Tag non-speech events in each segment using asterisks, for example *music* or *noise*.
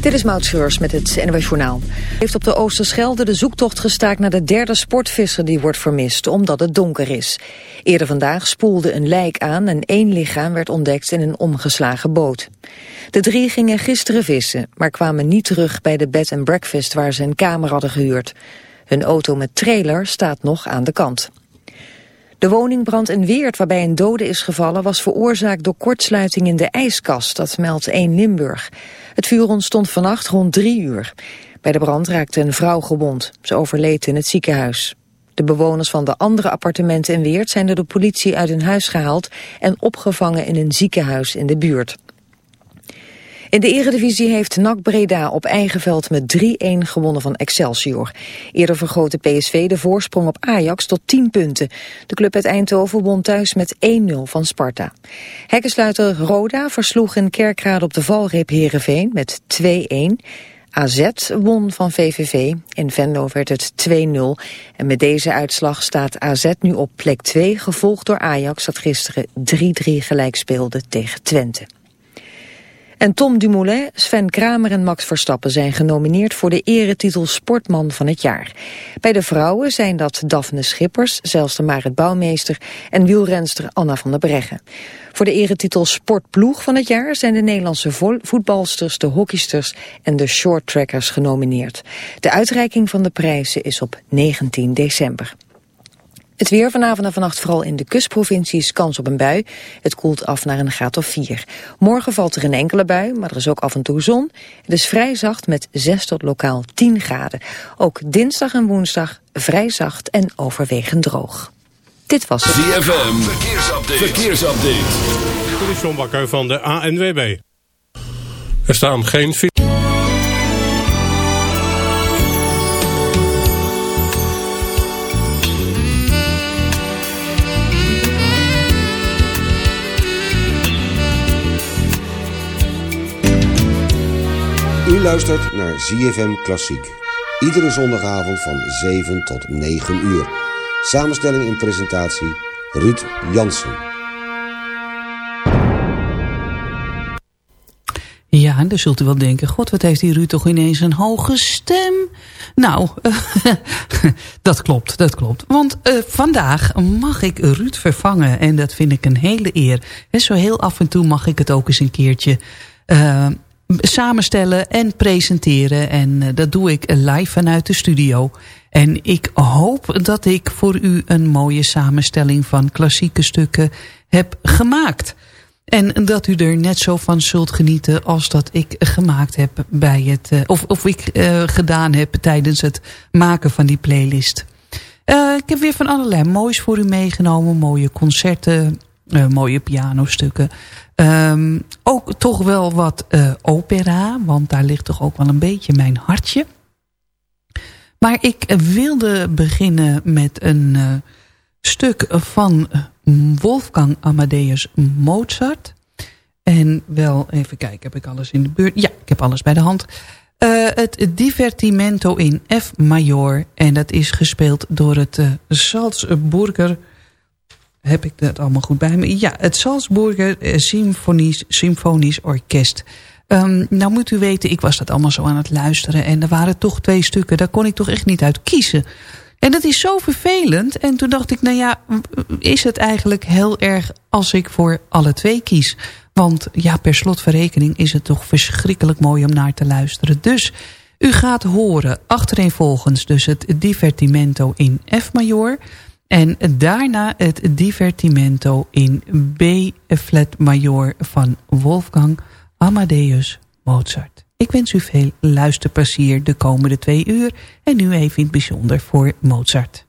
Dit is Maud Schreurs met het NW Journaal. heeft op de Oosterschelde de zoektocht gestaakt naar de derde sportvisser die wordt vermist, omdat het donker is. Eerder vandaag spoelde een lijk aan en één lichaam werd ontdekt in een omgeslagen boot. De drie gingen gisteren vissen, maar kwamen niet terug bij de bed and breakfast waar ze een kamer hadden gehuurd. Hun auto met trailer staat nog aan de kant. De woningbrand in Weert waarbij een dode is gevallen was veroorzaakt door kortsluiting in de ijskast, dat meldt 1 Limburg. Het vuur ontstond vannacht rond drie uur. Bij de brand raakte een vrouw gewond. Ze overleed in het ziekenhuis. De bewoners van de andere appartementen in Weert zijn door de politie uit hun huis gehaald en opgevangen in een ziekenhuis in de buurt. In de eredivisie heeft NAC Breda op eigen veld met 3-1 gewonnen van Excelsior. Eerder vergrootte PSV de voorsprong op Ajax tot 10 punten. De club uit Eindhoven won thuis met 1-0 van Sparta. Hekkensluiter Roda versloeg in Kerkrade op de valreep Heerenveen met 2-1. AZ won van VVV. In Venlo werd het 2-0. En met deze uitslag staat AZ nu op plek 2, gevolgd door Ajax dat gisteren 3-3 gelijk speelde tegen Twente. En Tom Dumoulin, Sven Kramer en Max Verstappen zijn genomineerd voor de eretitel Sportman van het jaar. Bij de vrouwen zijn dat Daphne Schippers, zelfs de Marit Bouwmeester en wielrenster Anna van der Breggen. Voor de eretitel Sportploeg van het jaar zijn de Nederlandse voetbalsters, de hockeysters en de shorttrackers genomineerd. De uitreiking van de prijzen is op 19 december. Het weer vanavond en vannacht vooral in de kustprovincies kans op een bui. Het koelt af naar een graad of 4. Morgen valt er een enkele bui, maar er is ook af en toe zon. Het is vrij zacht met 6 tot lokaal 10 graden. Ook dinsdag en woensdag vrij zacht en overwegend droog. Dit was het. ZFM, verkeersupdate. verkeersupdate. Dit is John Bakker van de ANWB. Er staan geen Luistert naar ZFM Klassiek. Iedere zondagavond van 7 tot 9 uur. Samenstelling en presentatie Ruud Jansen. Ja, dan zult u wel denken... God, wat heeft die Ruud toch ineens een hoge stem? Nou, *laughs* dat klopt, dat klopt. Want uh, vandaag mag ik Ruud vervangen. En dat vind ik een hele eer. En zo heel af en toe mag ik het ook eens een keertje... Uh, samenstellen en presenteren. En uh, dat doe ik live vanuit de studio. En ik hoop dat ik voor u een mooie samenstelling van klassieke stukken heb gemaakt. En dat u er net zo van zult genieten als dat ik gemaakt heb bij het, uh, of, of ik uh, gedaan heb tijdens het maken van die playlist. Uh, ik heb weer van allerlei moois voor u meegenomen. Mooie concerten, mooie pianostukken. Um, ook toch wel wat uh, opera, want daar ligt toch ook wel een beetje mijn hartje. Maar ik wilde beginnen met een uh, stuk van Wolfgang Amadeus Mozart. En wel, even kijken, heb ik alles in de buurt? Ja, ik heb alles bij de hand. Het Divertimento in F major. En dat is gespeeld door het Salzburger heb ik dat allemaal goed bij me? Ja, het Salzburger eh, Symfonisch, Symfonisch Orkest. Um, nou moet u weten, ik was dat allemaal zo aan het luisteren... en er waren toch twee stukken, daar kon ik toch echt niet uit kiezen. En dat is zo vervelend. En toen dacht ik, nou ja, is het eigenlijk heel erg als ik voor alle twee kies? Want ja, per slotverrekening is het toch verschrikkelijk mooi om naar te luisteren. Dus u gaat horen, achtereenvolgens dus het Divertimento in F-major... En daarna het Divertimento in B-flat major van Wolfgang Amadeus Mozart. Ik wens u veel luisterplezier de komende twee uur en nu even in het bijzonder voor Mozart.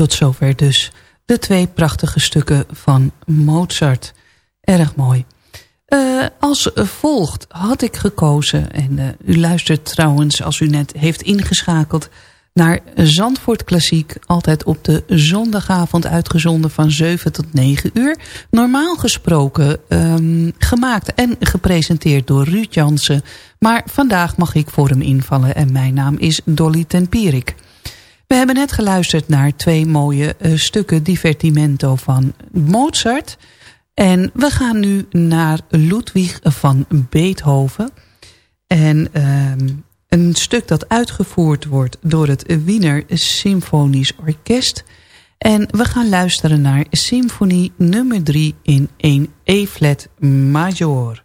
Tot zover dus de twee prachtige stukken van Mozart. Erg mooi. Uh, als volgt had ik gekozen, en uh, u luistert trouwens als u net heeft ingeschakeld... naar Zandvoort Klassiek, altijd op de zondagavond uitgezonden van 7 tot 9 uur. Normaal gesproken um, gemaakt en gepresenteerd door Ruud Jansen... maar vandaag mag ik voor hem invallen en mijn naam is Dolly Tempierik. We hebben net geluisterd naar twee mooie uh, stukken divertimento van Mozart... En we gaan nu naar Ludwig van Beethoven. En um, een stuk dat uitgevoerd wordt door het Wiener Symfonisch Orkest. En we gaan luisteren naar symfonie nummer 3 in 1 E-flat major.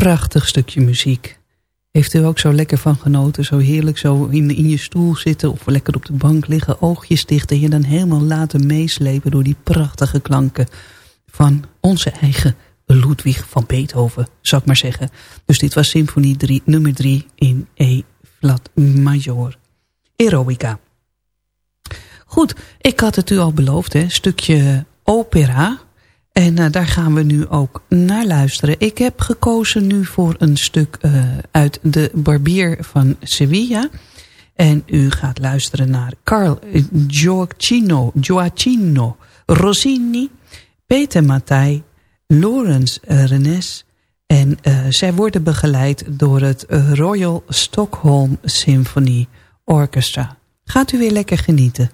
Prachtig stukje muziek. Heeft u ook zo lekker van genoten? Zo heerlijk zo in, in je stoel zitten of lekker op de bank liggen, oogjes dicht... en je dan helemaal laten meeslepen door die prachtige klanken van onze eigen Ludwig van Beethoven, zou ik maar zeggen. Dus dit was symfonie 3, nummer 3 in E-flat major. Eroica. Goed, ik had het u al beloofd, hè, stukje opera. En uh, daar gaan we nu ook naar luisteren. Ik heb gekozen nu voor een stuk uh, uit De Barbier van Sevilla. En u gaat luisteren naar Carl Gioacchino, Gioacchino Rossini, Peter Mattei, Lawrence Renes... En zij worden begeleid door het Royal Stockholm Symphony Orchestra. Gaat u weer lekker genieten.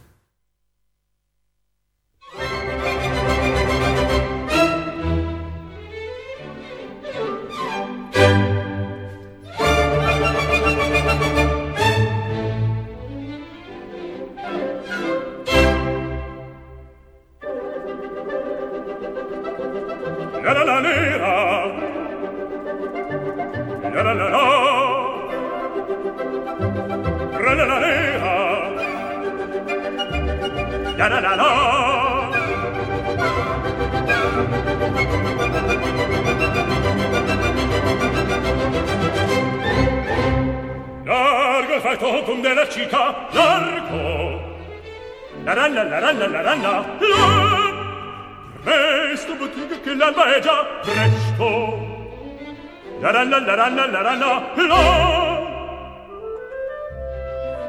La la ranna la ranna la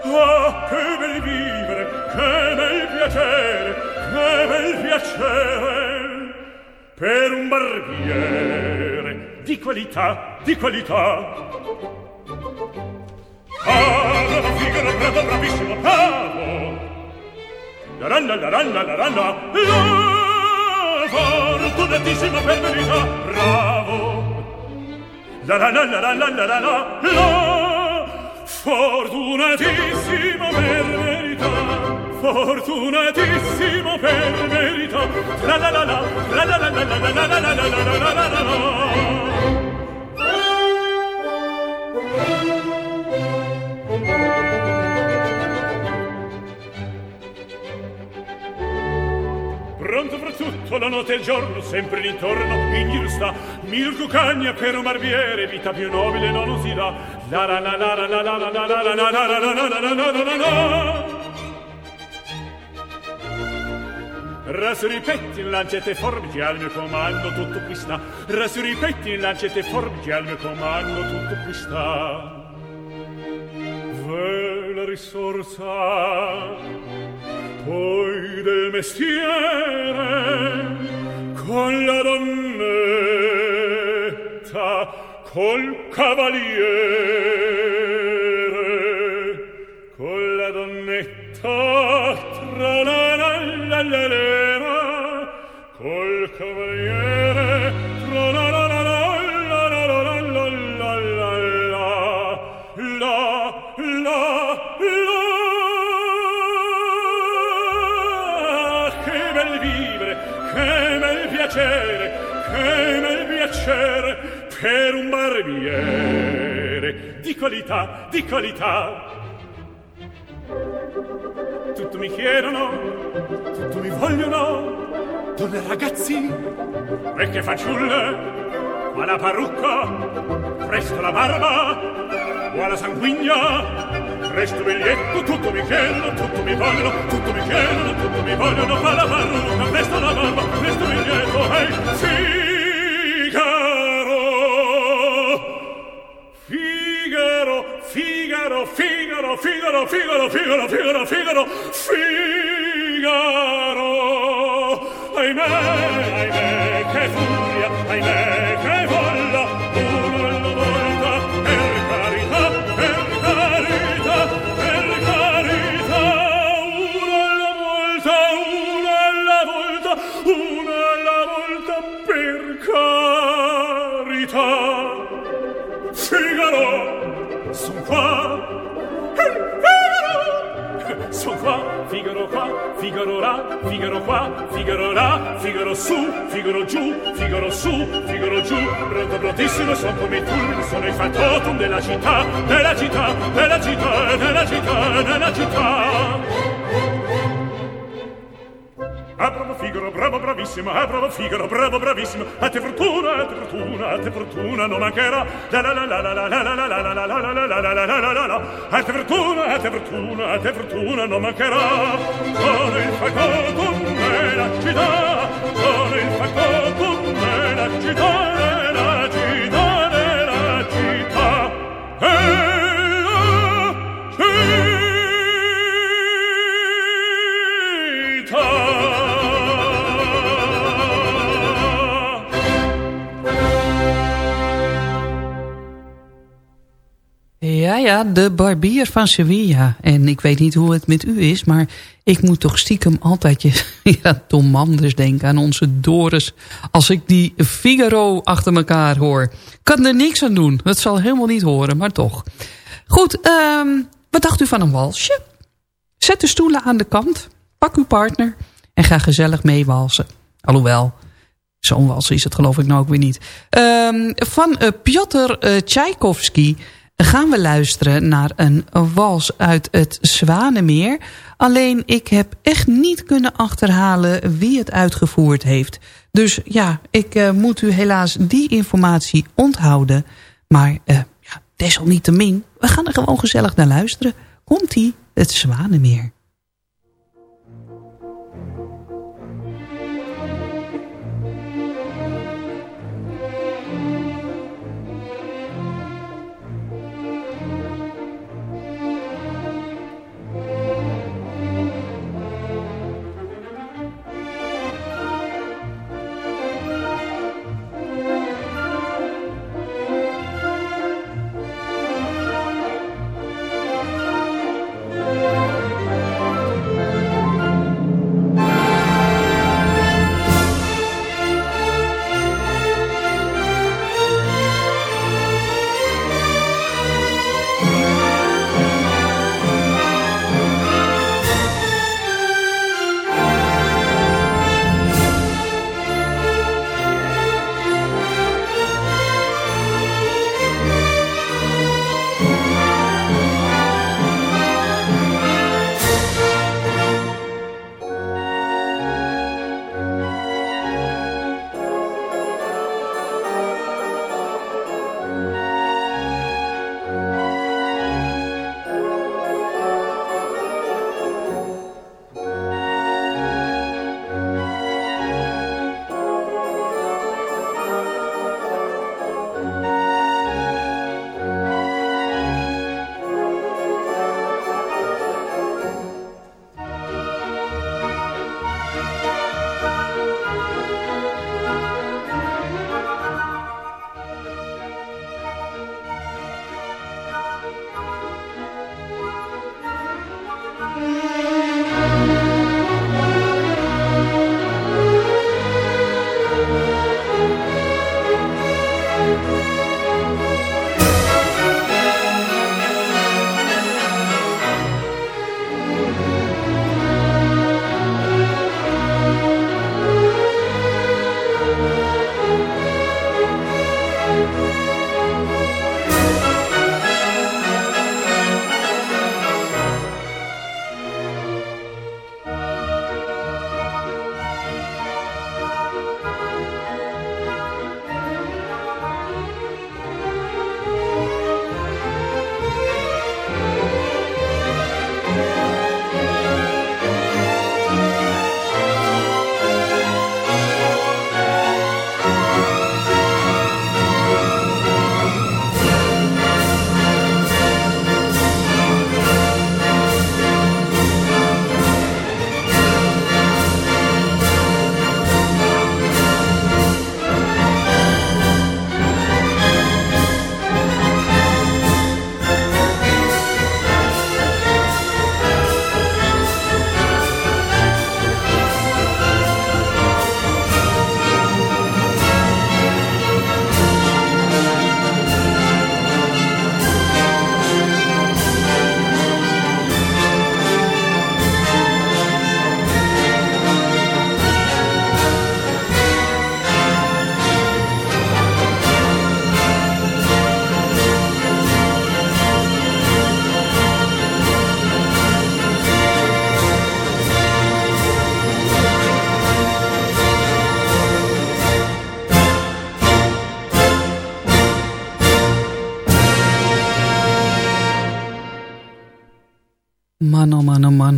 Ah, che bel vivere, che bel piacere, che bel piacere per un barbiere di qualità, di qualità. Bravo, figaro, bravo, bravissimo, bravo! La ranna, la ranna, la ranna, la fortunatissimo per verità, bravo! la la la la la la la la la fortunatissimo per verità fortunatissimo per verità la la la la la la la la la la la la la la la la tutto la notte e il giorno, sempre l'intorno, in giro sta, mil cucagna per un barbiere, vita più nobile non si dà. La la la la la la la la la la la la la la la la la la la Rasuri petti in lancette forbici al mio comando tutto qui sta. Rasuri petti in lancette forbici al mio comando tutto qui sta. Ve la risorsa poi del mestiere con la donnetta col cavaliere con la donnetta tra la la la la la col cavaliere piacere, che nel piacere per un barbiere. Di qualità, di qualità. Tutto mi chiedono, tutto mi vogliono, donne ragazzi, vecchie fanciulle, ma la parrucca, presto la barba, vuoi la sanguigna, presto biglietto tutto mi chiedono tutto mi vogliono tutto mi chiedono tutto mi vogliono fa la parrucca presto la barba presto biglietto ehi hey, Figaro Figaro Figaro Figaro Figaro Figaro Figaro Figaro Figaro Figaro. Ahimè ahimè che furia ahimè. Figaro ra, Figaro qua, Figaro là, Figaro su, Figaro giù, Figaro su, Figaro giù. Pronto prontissimo son come tu, sono il fantotum della città, della città, della città, della città, della città. Ah, bravo Figaro, bravo, bravissimo, ah, bravo Figaro, bravo, bravissimo. A te fortuna, a te fortuna, a te fortuna non mancherà. La la la la la la la la la la la la la la la la la la la la A te fortuna, a te fortuna, a te fortuna non mancherà. Sono il facotum della città, sono il facotum della città, Ja, ja, de barbier van Sevilla. En ik weet niet hoe het met u is, maar ik moet toch stiekem altijd je, *laughs* ja, Manders denken aan onze Doris. Als ik die Figaro achter elkaar hoor. Kan er niks aan doen. Dat zal helemaal niet horen, maar toch. Goed, um, wat dacht u van een walsje? Zet de stoelen aan de kant, pak uw partner en ga gezellig meewalsen. Alhoewel, zo'n wals is het geloof ik nou ook weer niet. Um, van uh, Piotr uh, Tchaikovsky gaan we luisteren naar een wals uit het Zwanemeer. Alleen ik heb echt niet kunnen achterhalen wie het uitgevoerd heeft. Dus ja, ik uh, moet u helaas die informatie onthouden. Maar uh, ja, desalniettemin, we gaan er gewoon gezellig naar luisteren. Komt-ie, het Zwanemeer.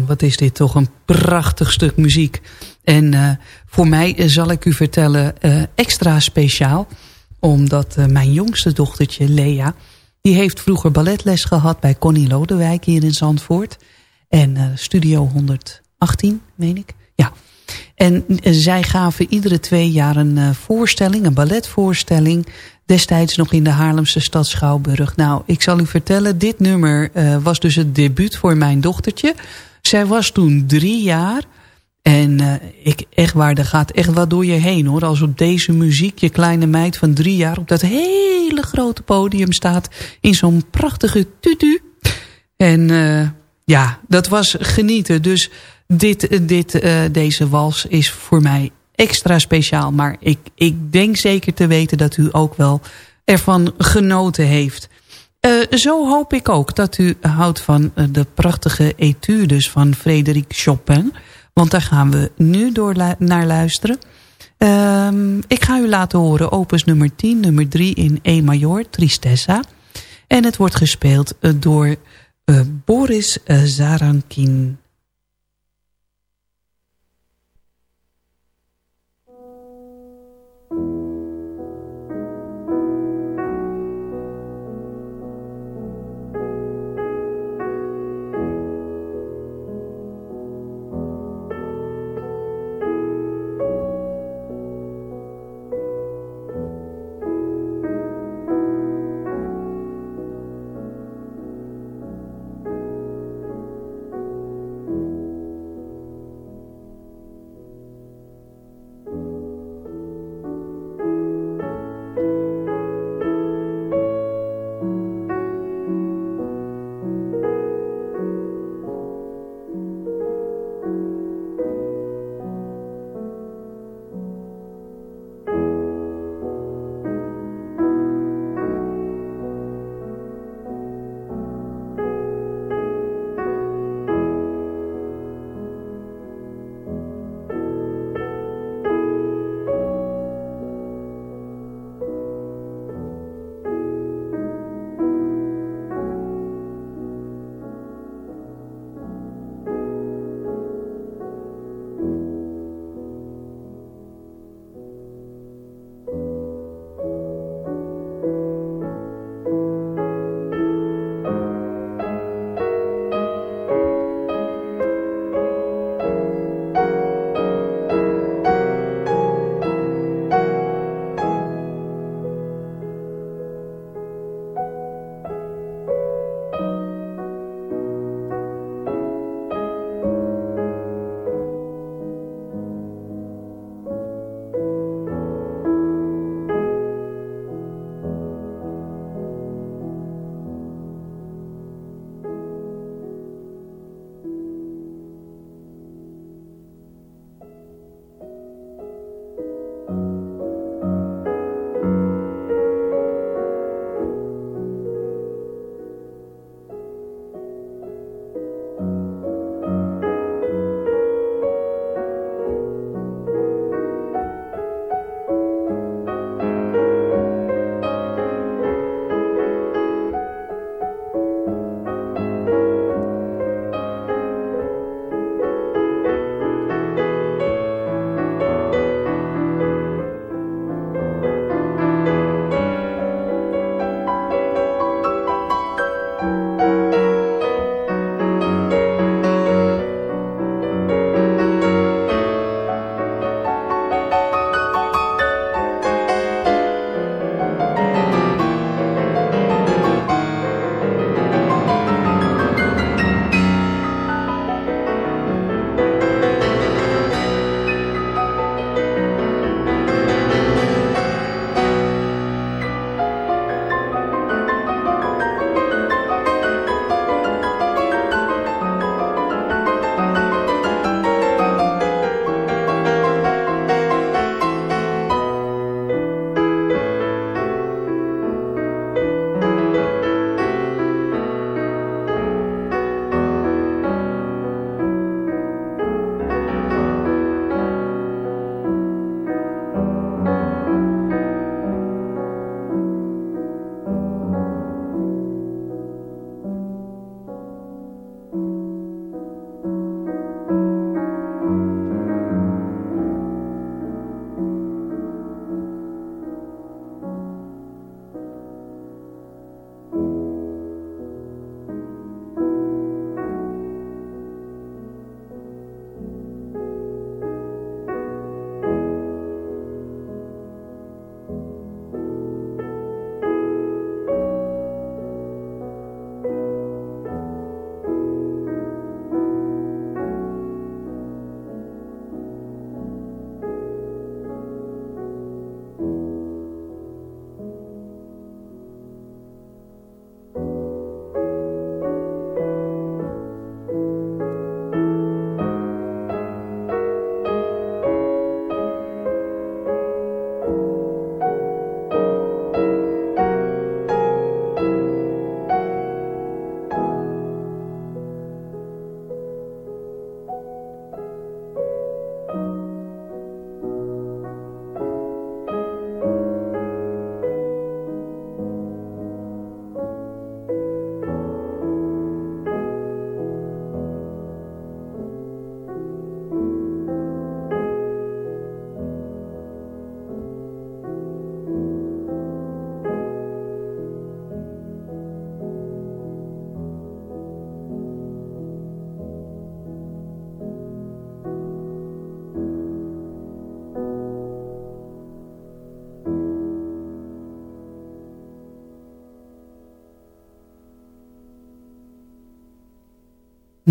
Wat is dit toch een prachtig stuk muziek. En uh, voor mij uh, zal ik u vertellen uh, extra speciaal. Omdat mijn jongste dochtertje Lea... die heeft vroeger balletles gehad bij Connie Lodewijk hier in Zandvoort. En Studio 118, meen ik. Ja. En zij gaven iedere twee jaar een voorstelling, een balletvoorstelling... Destijds nog in de Haarlemse stad Schouwburg. Nou, ik zal u vertellen, dit nummer was dus het debuut voor mijn dochtertje. Zij was toen drie jaar. En uh, ik, echt waar, er gaat echt wat door je heen hoor. Als op deze muziek je kleine meid van drie jaar op dat hele grote podium staat. In zo'n prachtige tutu. En uh, ja, dat was genieten. Dus dit, dit, deze wals is voor mij extra speciaal. Maar ik, ik denk zeker te weten dat u ook wel ervan genoten heeft. Uh, zo hoop ik ook dat u houdt van uh, de prachtige etudes van Frederik Chopin. Want daar gaan we nu door naar luisteren. Uh, ik ga u laten horen opus nummer 10, nummer 3 in E major, Tristessa. En het wordt gespeeld uh, door Boris Zarankin.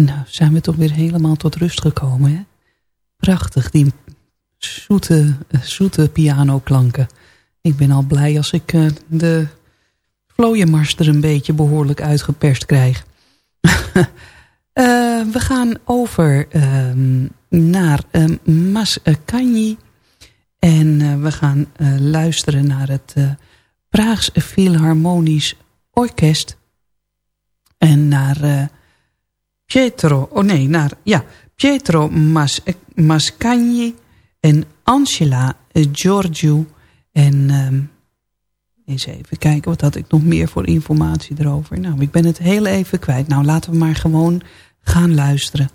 Nou, zijn we toch weer helemaal tot rust gekomen, hè? Prachtig, die zoete, zoete pianoklanken. Ik ben al blij als ik uh, de vlooienmars een beetje behoorlijk uitgeperst krijg. uh, *laughs* we gaan over uh, naar uh, Maskanyi. En we gaan luisteren naar het Praags Philharmonisch Orkest. En naar Pietro, oh nee, naar, ja, Pietro Mas, Mascagni en Angela Giorgio. En um, eens even kijken, wat had ik nog meer voor informatie erover? Nou, ik ben het heel even kwijt. Nou, laten we maar gewoon gaan luisteren.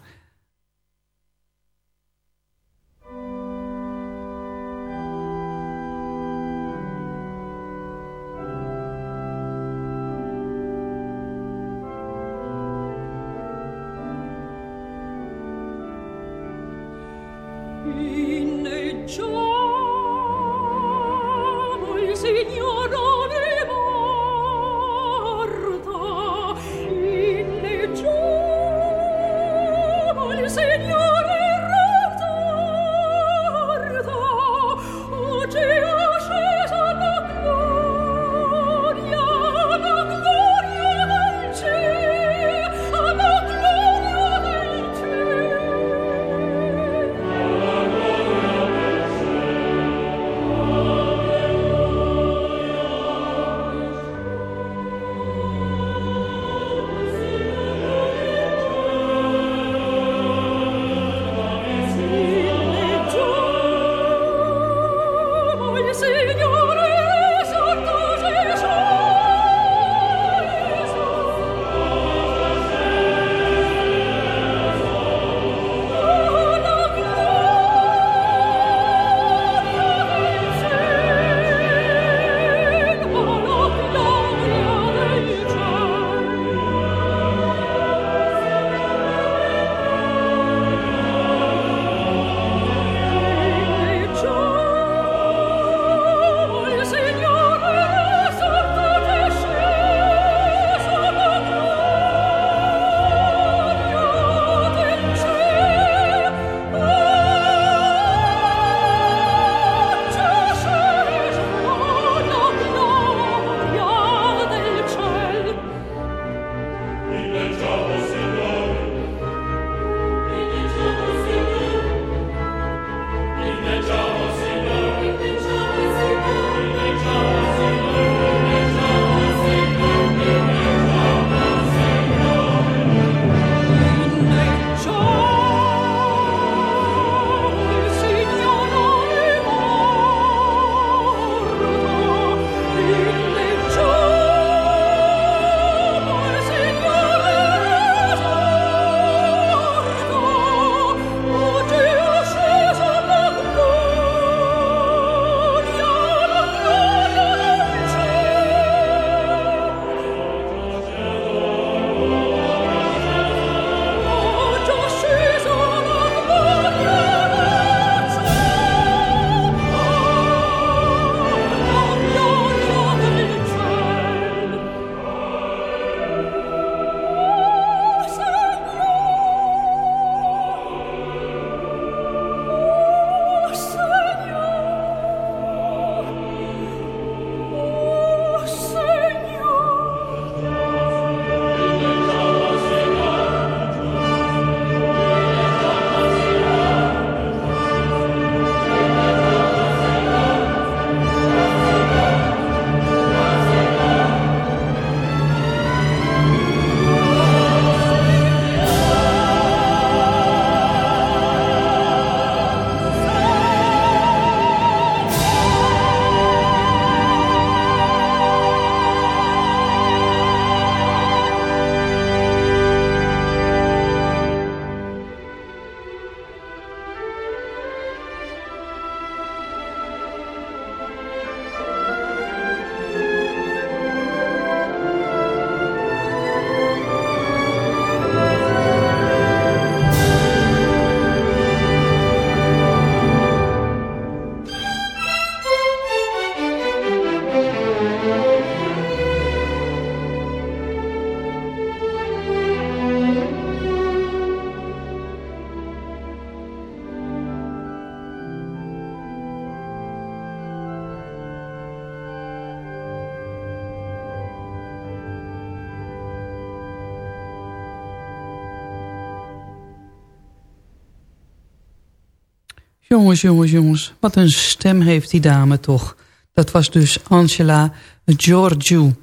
Jongens, jongens, jongens. Wat een stem heeft die dame toch. Dat was dus Angela Giorgio.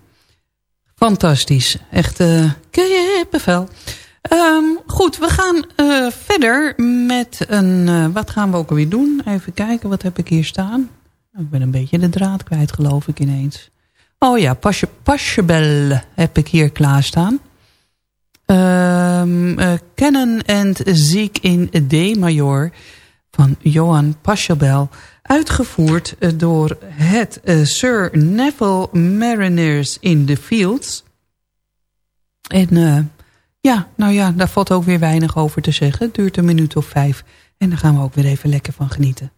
Fantastisch. Echt uh, kippenvel. Um, goed, we gaan uh, verder met een... Uh, wat gaan we ook alweer doen? Even kijken, wat heb ik hier staan? Ik ben een beetje de draad kwijt, geloof ik ineens. Oh ja, Pasje, Pasjebel heb ik hier klaarstaan. Um, uh, Canon and Ziek in D-major van Johan Pasjebel. Uitgevoerd door het Sir Neville Mariners in the Fields. En ja, nou ja, daar valt ook weer weinig over te zeggen. Het duurt een minuut of vijf. En daar gaan we ook weer even lekker van genieten.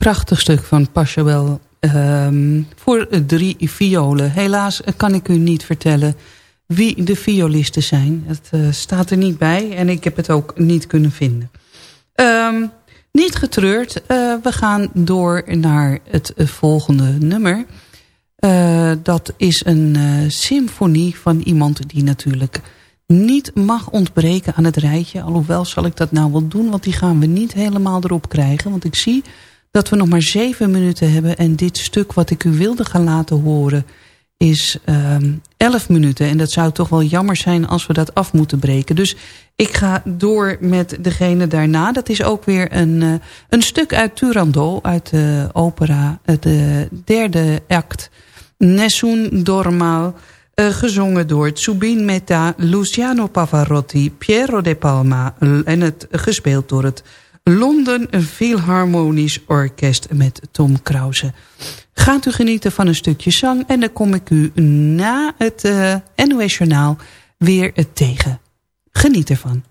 Prachtig stuk van Pachelbel um, voor drie violen. Helaas kan ik u niet vertellen wie de violisten zijn. Het uh, staat er niet bij en ik heb het ook niet kunnen vinden. Um, niet getreurd, uh, we gaan door naar het volgende nummer. Uh, dat is een symfonie van iemand die natuurlijk niet mag ontbreken aan het rijtje. Alhoewel zal ik dat nou wel doen, want die gaan we niet helemaal erop krijgen. Want ik zie dat we nog maar zeven minuten hebben. En dit stuk wat ik u wilde gaan laten horen is um, elf minuten. En dat zou toch wel jammer zijn als we dat af moeten breken. Dus ik ga door met degene daarna. Dat is ook weer een, uh, een stuk uit Turandot, uit de opera, de derde act. Nessun Dormal, uh, gezongen door Tsubin Metta, Luciano Pavarotti, Piero de Palma... en het gespeeld door het Londen Philharmonisch Orkest met Tom Krause. Gaat u genieten van een stukje zang en dan kom ik u na het uh, NOS Journaal weer tegen. Geniet ervan.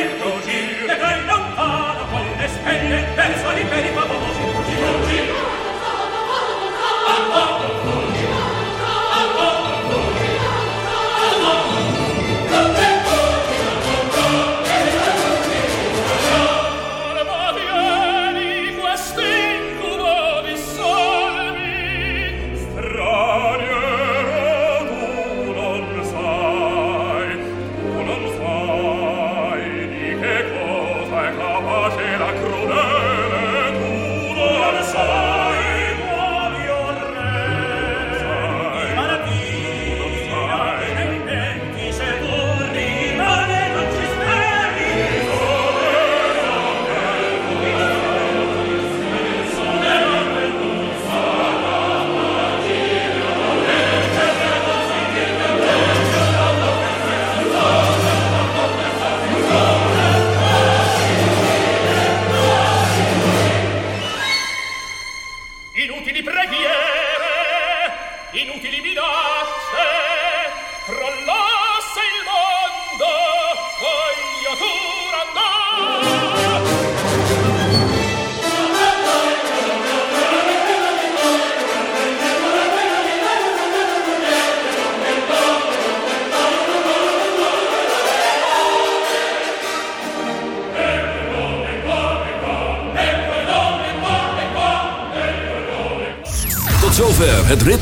Het